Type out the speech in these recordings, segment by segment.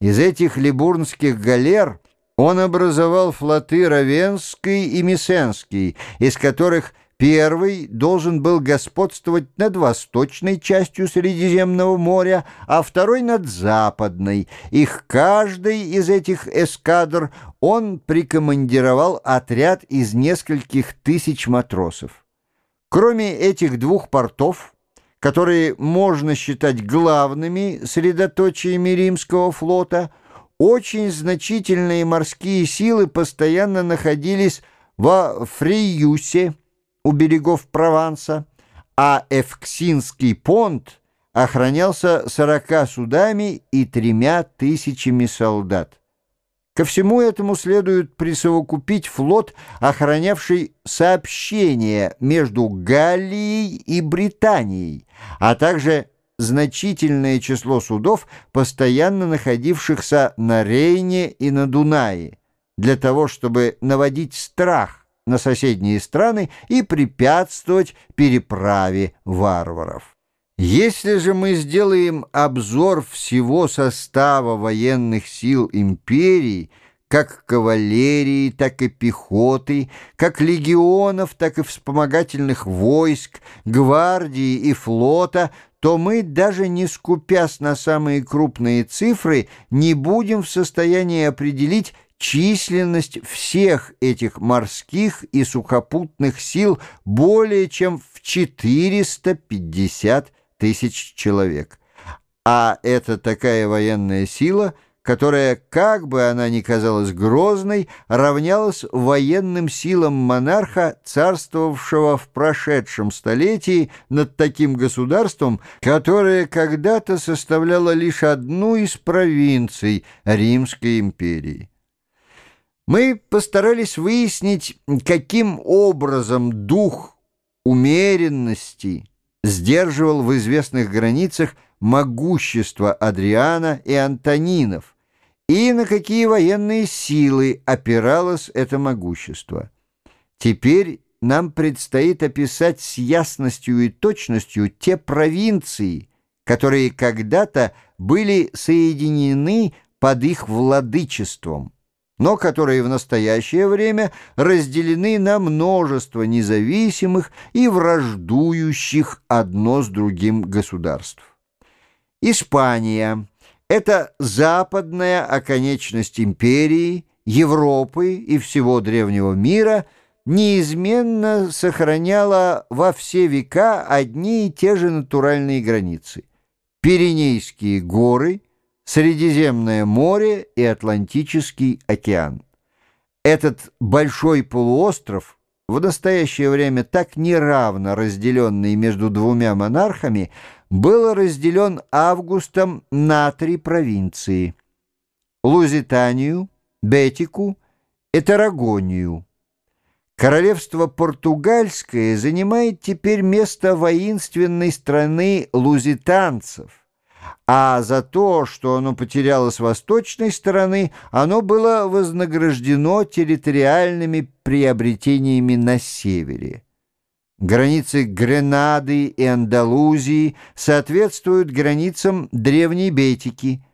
Из этих либурнских галер он образовал флоты Равенский и Мессенский, из которых первый должен был господствовать над восточной частью Средиземного моря, а второй над западной. Их каждый из этих эскадр он прикомандировал отряд из нескольких тысяч матросов. Кроме этих двух портов, которые можно считать главными средоточиями римского флота, очень значительные морские силы постоянно находились во Фриюсе у берегов Прованса, а Эвксинский понт охранялся сорока судами и тремя тысячами солдат. Ко всему этому следует присовокупить флот, охранявший сообщения между Галлией и Британией, а также значительное число судов, постоянно находившихся на Рейне и на Дунае, для того, чтобы наводить страх на соседние страны и препятствовать переправе варваров. Если же мы сделаем обзор всего состава военных сил империи, как кавалерии, так и пехоты, как легионов, так и вспомогательных войск, гвардии и флота, то мы, даже не скупясь на самые крупные цифры, не будем в состоянии определить численность всех этих морских и сухопутных сил более чем в 450 тысяч человек. А это такая военная сила, которая, как бы она ни казалась грозной, равнялась военным силам монарха, царствовавшего в прошедшем столетии над таким государством, которое когда-то составляло лишь одну из провинций Римской империи. Мы постарались выяснить, каким образом дух умеренности – сдерживал в известных границах могущество Адриана и Антонинов, и на какие военные силы опиралось это могущество. Теперь нам предстоит описать с ясностью и точностью те провинции, которые когда-то были соединены под их владычеством но которые в настоящее время разделены на множество независимых и враждующих одно с другим государств. Испания – это западная оконечность империи, Европы и всего древнего мира – неизменно сохраняла во все века одни и те же натуральные границы. Пиренейские горы – Средиземное море и Атлантический океан. Этот большой полуостров, в настоящее время так неравно разделенный между двумя монархами, был разделен Августом на три провинции – Лузитанию, Бетику и Тарагонию. Королевство Португальское занимает теперь место воинственной страны лузитанцев – а за то, что оно потеряло с восточной стороны, оно было вознаграждено территориальными приобретениями на севере. Границы Гренады и Андалузии соответствуют границам Древней Бетики.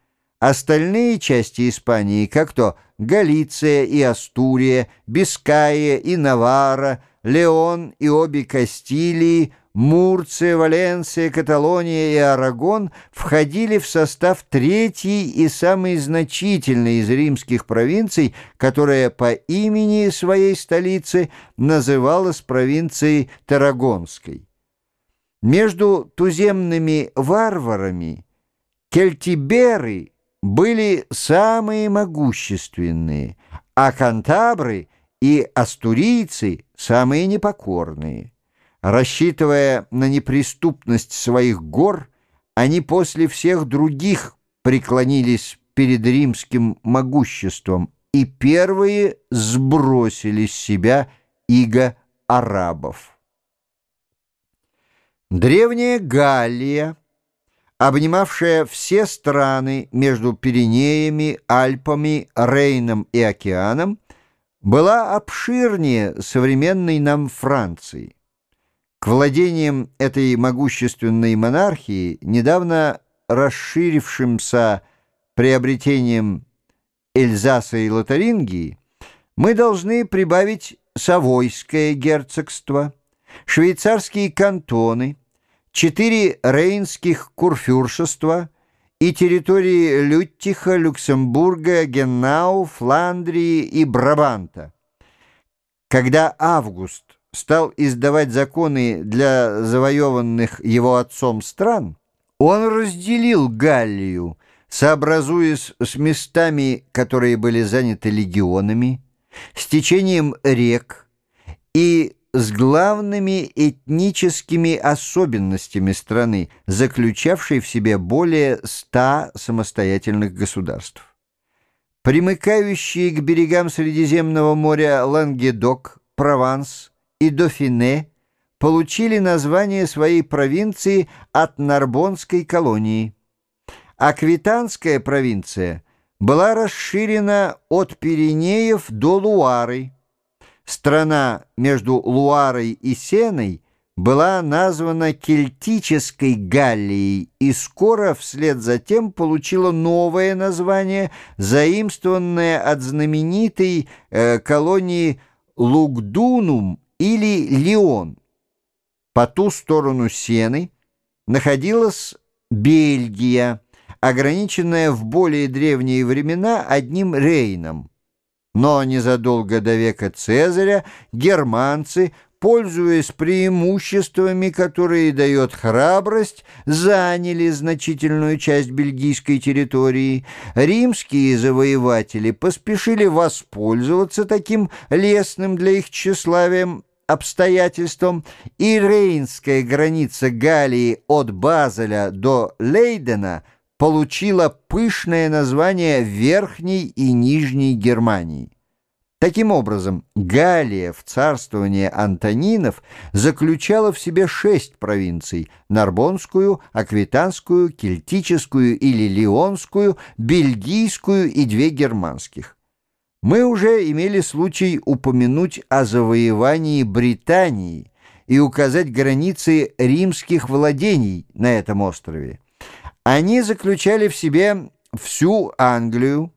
Остальные части Испании, как то Галиция и Астурия, Биская и Навара, Леон и обе Кастилии – Мурция, Валенсия, Каталония и Арагон входили в состав третьей и самой значительной из римских провинций, которая по имени своей столицы называлась провинцией Тарагонской. Между туземными варварами кельтиберы были самые могущественные, а кантабры и астурийцы – самые непокорные. Рассчитывая на неприступность своих гор, они после всех других преклонились перед римским могуществом, и первые сбросили с себя иго арабов. Древняя Галлия, обнимавшая все страны между Пиренеями, Альпами, Рейном и океаном, была обширнее современной нам Франции. К владениям этой могущественной монархии, недавно расширившимся приобретением Эльзаса и Лотарингии, мы должны прибавить Савойское герцогство, швейцарские кантоны, четыре рейнских курфюршества и территории Люттиха, Люксембурга, Геннау, Фландрии и Брабанта. Когда Август стал издавать законы для завоеванных его отцом стран, он разделил Галлию, сообразуясь с местами, которые были заняты легионами, с течением рек и с главными этническими особенностями страны, заключавшей в себе более ста самостоятельных государств. Примыкающие к берегам Средиземного моря Лангедок, Прованс и Дофине получили название своей провинции от Нарбонской колонии. Аквитанская провинция – была расширена от Пиренеев до Луары. Страна между Луарой и Сеной была названа Кельтической Галлией и скоро вслед за тем получила новое название, заимствованное от знаменитой э, колонии Лугдунум или Леон. По ту сторону Сены находилась Бельгия, ограниченная в более древние времена одним Рейном. Но незадолго до века Цезаря германцы, пользуясь преимуществами, которые дает храбрость, заняли значительную часть бельгийской территории. Римские завоеватели поспешили воспользоваться таким лесным для их тщеславием обстоятельством, и рейнская граница Галлии от Базеля до Лейдена – получила пышное название Верхней и Нижней Германии. Таким образом, Галия в царствовании Антонинов заключала в себе шесть провинций – Нарбонскую, Аквитанскую, Кельтическую или Лионскую, Бельгийскую и две германских. Мы уже имели случай упомянуть о завоевании Британии и указать границы римских владений на этом острове. Они заключали в себе всю Англию,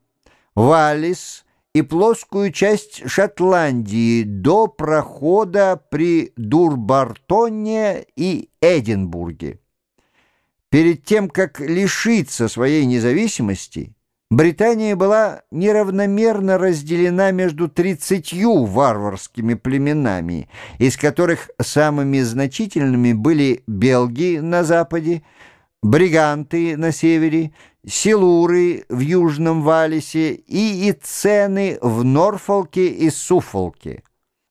Валлис и плоскую часть Шотландии до прохода при Дурбартоне и Эдинбурге. Перед тем, как лишиться своей независимости, Британия была неравномерно разделена между тридцатью варварскими племенами, из которых самыми значительными были Белги на западе, бриганты на севере, силуры в Южном Валисе и ицены в Норфолке и Суфолке.